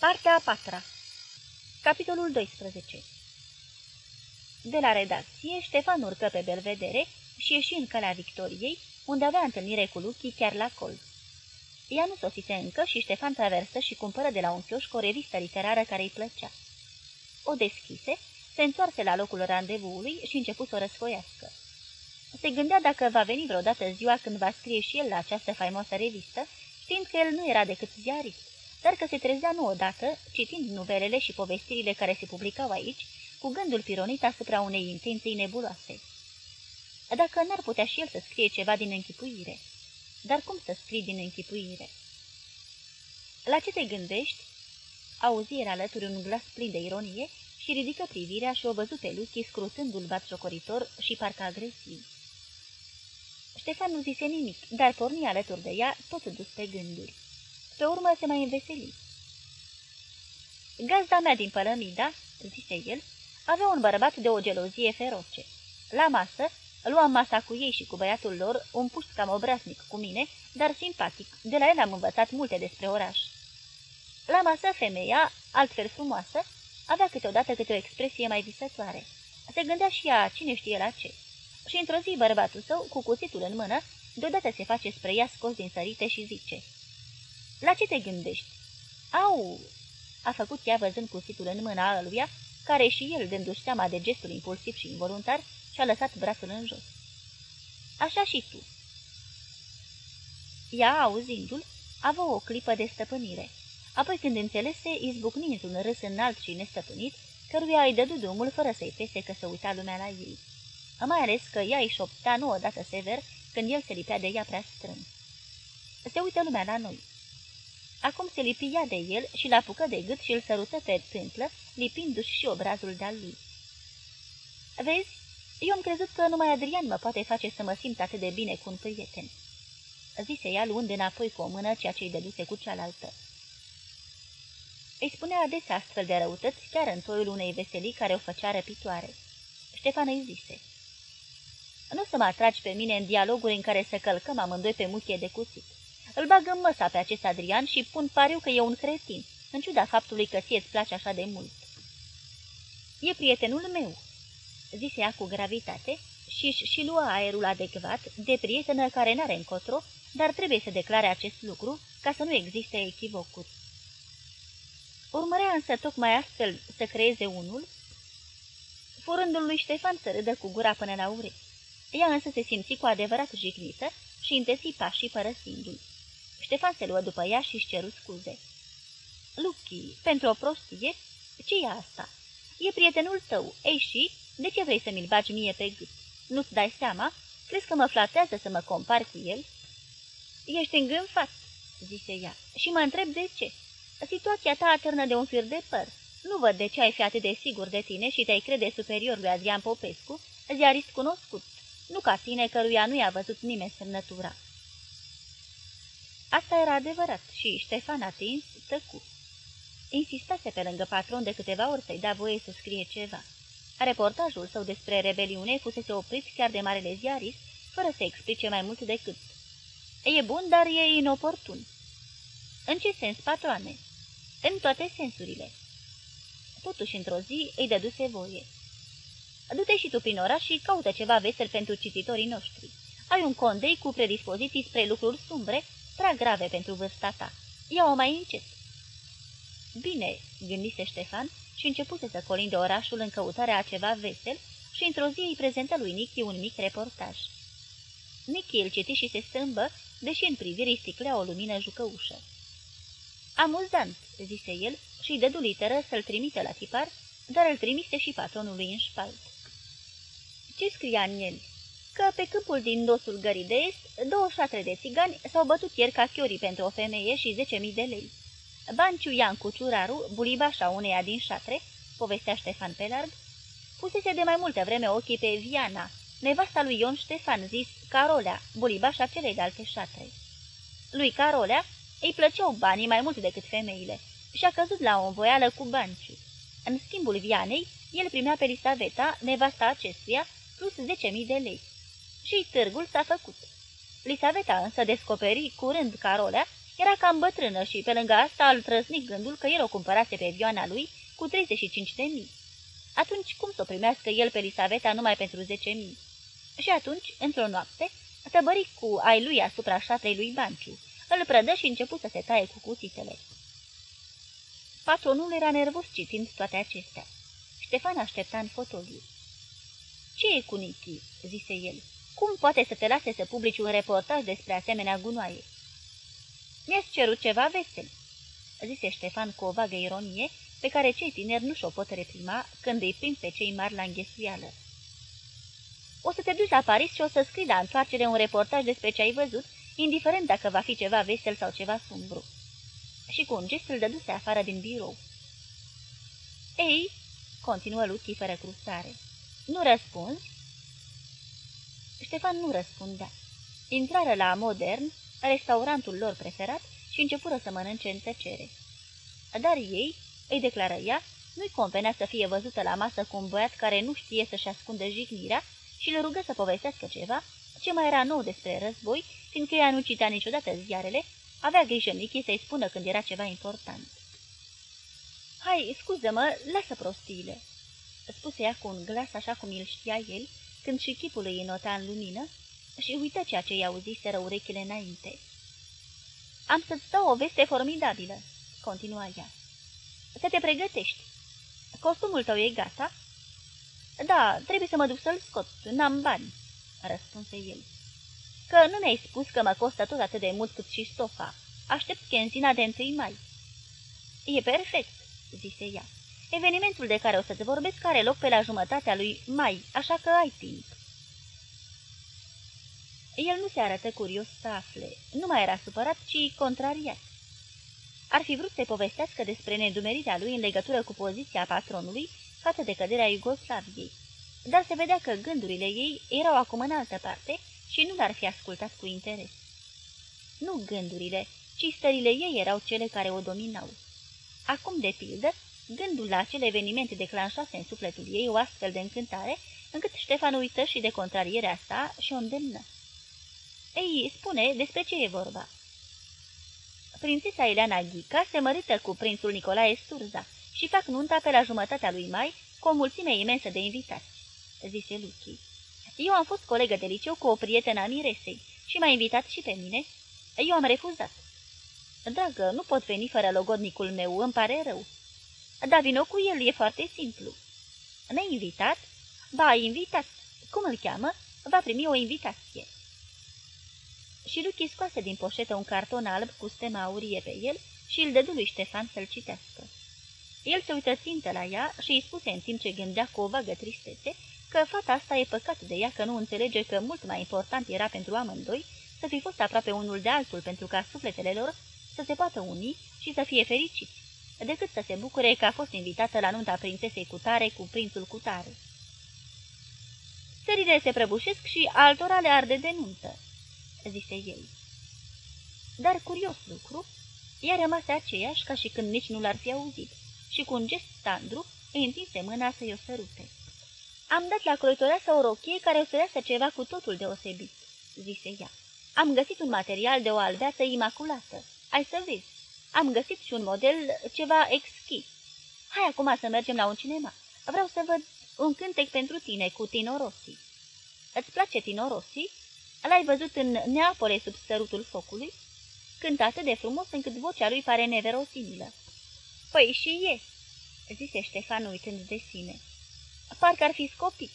Partea a patra Capitolul 12 De la redacție, Ștefan urcă pe belvedere și ieși în calea Victoriei, unde avea întâlnire cu Luchi chiar la colț. Ea nu sosise încă și Ștefan traversă și cumpără de la un chioșc o revistă literară care îi plăcea. O deschise, se întoarse la locul randevuului și început să o răsfoiască. Se gândea dacă va veni vreodată ziua când va scrie și el la această faimoasă revistă, știind că el nu era decât ziarist, dar că se trezea nu odată, citind nuvelele și povestirile care se publicau aici, cu gândul pironit asupra unei intenții nebuloase. Dacă n-ar putea și el să scrie ceva din închipuire. Dar cum să scrii din închipuire? La ce te gândești? Auzi era alături un glas plin de ironie și ridică privirea și o văzut pe Luchi scrutându-l batjocoritor și parcă agresiv. Ștefan nu zise nimic, dar porni alături de ea, tot dus pe gânduri. Pe urmă se mai înveseli. Gazda mea din Pălămida, zise el, avea un bărbat de o gelozie feroce. La masă, luam masa cu ei și cu băiatul lor, un puș cam obraznic cu mine, dar simpatic, de la el am învățat multe despre oraș. La masă, femeia, altfel frumoasă, avea câteodată câte o expresie mai visătoare. Se gândea și ea cine știe la ce. Și într-o zi bărbatul său, cu cuțitul în mână, deodată se face spre ea scos din sărite și zice La ce te gândești?" Au!" a făcut ea văzând cuțitul în mâna aluia, care și el, dându-și seama de gestul impulsiv și involuntar, și-a lăsat brațul în jos. Așa și tu." Ea, auzindu-l, avea o clipă de stăpânire. Apoi când înțelese, izbucni într-un râs înalt și nestăpânit, căruia îi dădu drumul fără să-i pese că se uita lumea la ei. Mai ales că ea îi șoptea nu odată sever, când el se lipea de ea prea strâns. Se uită lumea la noi. Acum se lipia de el și l apucă de gât și îl sărută pe tâmplă, lipindu-și și obrazul de-al lui. Vezi, eu am crezut că numai Adrian mă poate face să mă simt atât de bine cu un prieten." Zise ea luând înapoi cu o mână ceea ce îi dăduse cu cealaltă. Îi spunea adesea astfel de răutăți, chiar în toiul unei veselii care o făcea răpitoare. Ștefan îi zise, Nu să mă atragi pe mine în dialoguri în care să călcăm amândoi pe muchie de cuțit. Îl bag în măsa pe acest Adrian și pun pariu că e un cretin, în ciuda faptului că ție îți place așa de mult. E prietenul meu, zise ea cu gravitate și și lua aerul adecvat de prietenă care n-are încotro, dar trebuie să declare acest lucru ca să nu existe echivocuri. Urmărea însă tocmai astfel să creeze unul, furându lui Ștefan să râdă cu gura până la urechi. Ea însă se simți cu adevărat jignită și întesi pașii părăsindu-l. Ștefan se luă după ea și-și ceru scuze. Luchi, pentru o prostie, ce e asta? E prietenul tău, ei și, de ce vrei să mi-l bagi mie pe gât? Nu-ți dai seama? Crezi că mă flatează să mă compar cu el?" Ești îngânfat," zise ea, și mă întreb de ce. Situația ta atârnă de un fir de păr. Nu văd de ce ai fi atât de sigur de tine și te-ai crede superior lui Adrian Popescu, ziarist cunoscut, nu ca tine căruia nu i-a văzut nimeni semnătura. Asta era adevărat și Ștefan atins tăcu. Insistase pe lângă patron de câteva ori să-i da voie să scrie ceva. Reportajul său despre rebeliune fusese oprit chiar de marele ziarist, fără să explice mai mult decât. E bun, dar e inoportun. În ce sens, patroane? În toate sensurile. Totuși, într-o zi, îi dăduse voie. Du-te și tu prin oraș și caută ceva vesel pentru cititorii noștri. Ai un condei cu predispoziții spre lucruri sumbre, prea grave pentru vârsta ta. Ia-o mai încet. Bine, gândise Ștefan și începuse să colinde orașul în căutarea a ceva vesel și într-o zi îi prezentă lui Nichi un mic reportaj. Nichi îl citi și se strâmbă, deși în priviri sticlea o lumină jucăușă. Amuzant, zise el și-i dădu literă să-l trimite la tipar, dar îl trimise și patronului în șpalt. Ce scria în el? Că pe câmpul din dosul gării de est, două șatre de țigani s-au bătut ieri ca chiorii pentru o femeie și zece mii de lei. Banciu Iancu Ciuraru, bulibașa uneia din șatre, povestea Ștefan pe larg, pusese de mai multă vreme ochii pe Viana, nevasta lui Ion Ștefan, zis Carolea, bulibașa celei de alte șatre. Lui Carolea îi plăceau banii mai mult decât femeile și a căzut la o învoială cu Banciu. În schimbul Vianei, el primea pe Lisaveta, nevasta acestuia, plus 10.000 de lei. Și târgul s-a făcut. Lisaveta însă descoperi curând Carolea Era cam bătrână și, pe lângă asta, îl trăsnic gândul că el o cumpărase pe vioana lui cu 35 de mii. Atunci, cum să o primească el pe Elisaveta numai pentru 10 mii? Și atunci, într-o noapte, tăbări cu ai lui asupra șatrei lui Banciu, îl prădă și început să se taie cu cuțitele. Patronul era nervos citind toate acestea. Ștefan aștepta în fotoliu. Ce e cu Nichi?" zise el. Cum poate să te lase să publici un reportaj despre asemenea gunoaie?" Mi-ați cerut ceva vesel," zise Ștefan cu o vagă ironie, pe care cei tineri nu și-o pot reprima când îi prind pe cei mari la înghesuială. O să te duci la Paris și o să scrii la întoarcere un reportaj despre ce ai văzut, indiferent dacă va fi ceva vesel sau ceva sumbru. Și cu un gest îl dăduse afară din birou. Ei, continuă Luții fără crustare, nu răspunzi? Ștefan nu răspundea. Intrară la Modern, restaurantul lor preferat, și începură să mănânce în tăcere. Dar ei, îi declară ea, nu-i convenea să fie văzută la masă cu un băiat care nu știe să-și ascundă jignirea și le rugă să povestească ceva, ce mai era nou despre război, fiindcă ea nu cita niciodată ziarele, avea grijă Michi să-i spună când era ceva important. Hai, scuză-mă, lasă prostiile," spuse ea cu un glas așa cum îl știa el, când și chipul îi nota în lumină, și uită ceea ce i auziseră urechile înainte. Am să-ți dau o veste formidabilă," continua ea. Să te pregătești. Costumul tău e gata?" Da, trebuie să mă duc să-l scot, n-am bani," răspunse el. Că nu mi-ai spus că mă costă tot atât de mult cât și stofa. Aștept chenzina de întâi mai." E perfect," zise ea. Evenimentul de care o să-ți vorbesc are loc pe la jumătatea lui mai, așa că ai timp." El nu se arătă curios să afle. Nu mai era supărat, ci contrariat. Ar fi vrut să povestească despre nedumerirea lui în legătură cu poziția patronului față de căderea Iugoslaviei, dar se vedea că gândurile ei erau acum în altă parte și nu l-ar fi ascultat cu interes. Nu gândurile, ci stările ei erau cele care o dominau. Acum, de pildă, gândul la acel eveniment declanșase în sufletul ei o astfel de încântare, încât Ștefan uită și de contrarierea sa și o îndemnă. Ei, spune, despre ce e vorba?" Prințesa Ileana Ghica se mărită cu prințul Nicolae Sturza și fac nunta pe la jumătatea lui Mai cu o mulțime imensă de invitați, zise Luchi. Eu am fost colegă de liceu cu o prietenă a Miresei și m-a invitat și pe mine. Eu am refuzat. Dragă, nu pot veni fără logodnicul meu, îmi pare rău. Da, vino cu el, e foarte simplu. Ne-ai invitat? Ba, invitat. Cum îl cheamă? Va primi o invitație și Luchi scoase din poșetă un carton alb cu stema aurie pe el și îl dădu lui Ștefan să-l citească. El se uită țintă la ea și îi spuse în timp ce gândea cu o vagă tristețe că fata asta e păcat de ea că nu înțelege că mult mai important era pentru amândoi să fi fost aproape unul de altul pentru ca sufletele lor să se poată uni și să fie fericiți, decât să se bucure că a fost invitată la nunta prințesei cutare cu prințul cutare. Țările se prăbușesc și altora le arde de nuntă zise el. Dar curios lucru, ea rămase aceeași ca și când nici nu l-ar fi auzit și cu un gest tandru îi întinse mâna să-i o sărute. Am dat la croitoreasă o rochie care o să iasă ceva cu totul deosebit, zise ea. Am găsit un material de o albeață imaculată. Ai să vezi. Am găsit și un model ceva exchis. Hai acum să mergem la un cinema. Vreau să văd un cântec pentru tine cu Tino Rossi. Îți place Tino Rossi? L-ai văzut în Neapole sub sărutul focului? Cântă atât de frumos încât vocea lui pare neverosimilă. Păi și e, zise Ștefan uitând de sine. Parcă ar fi scopit.